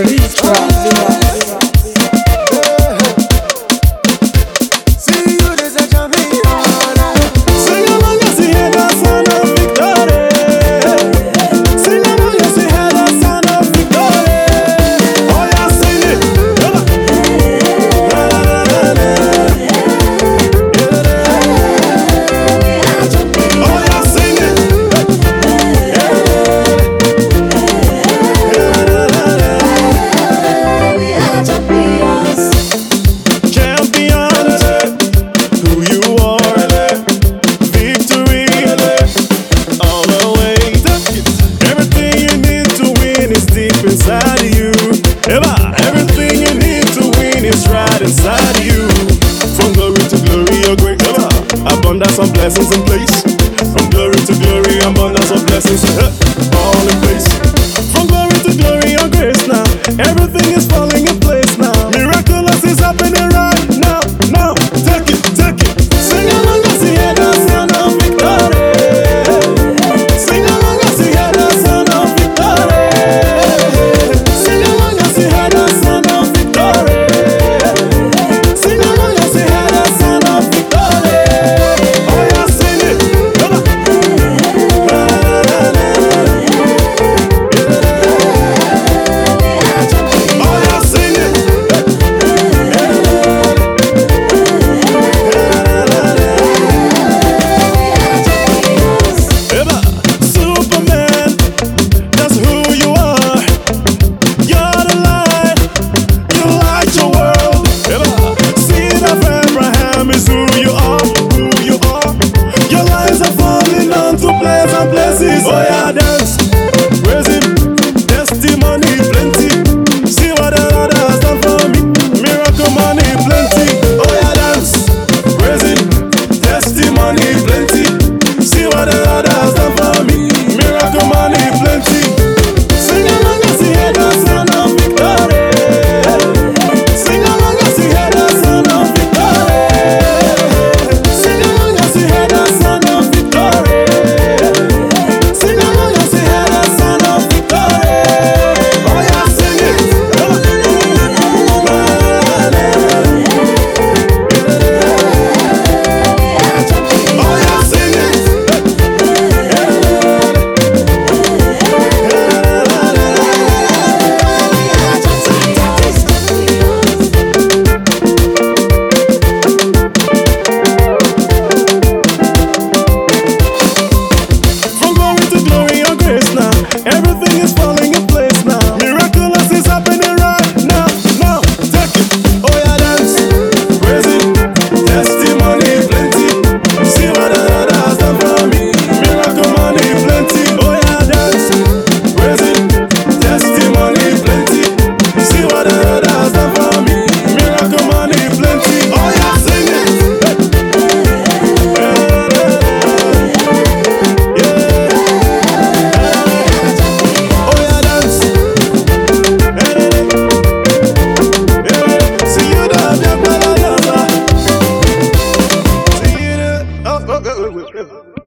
release from Ever, everything you need to win is right inside you. From glory to glory, you're great. Ever, abundance of blessings in place. From glory to glory, abundance of blessings. plenty.